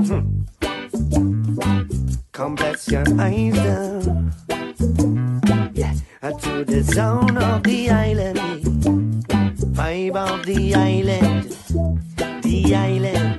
Eyes down. Yeah, uh, to the zone of the island. Vibe of the island. The island.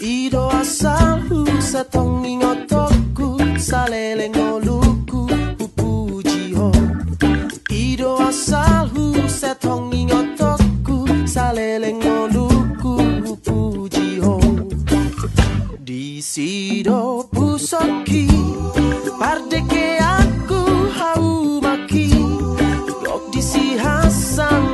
Ido asalhu setongi ngotoku saleleng oluku pupujiho Ido asalhu setongi ngotoku saleleng oluku pupujiho Di sido pusoki pardeke aku hau maki. Lok di si hasang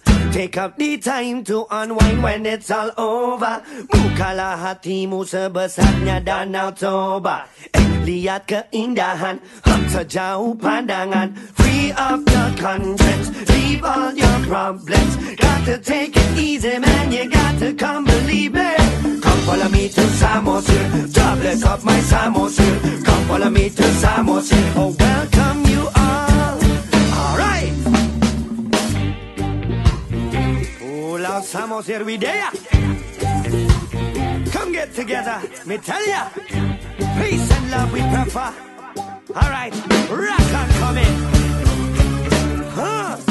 Take up the time to unwind when it's all over. Mukala hati mu sebesarnya danau Toba. Eh, lihat keindahan, hak sejauh pandangan. Free of your conscience, leave all your problems. Got to take it easy, man, you got to come believe me. Come follow me to Samosir, jobless of my Samosir. Come follow me to Samosir, oh welcome Pulau Samosir, we there. Come get together, me tell ya. Peace and love we prefer. Alright, rock on coming. Huh.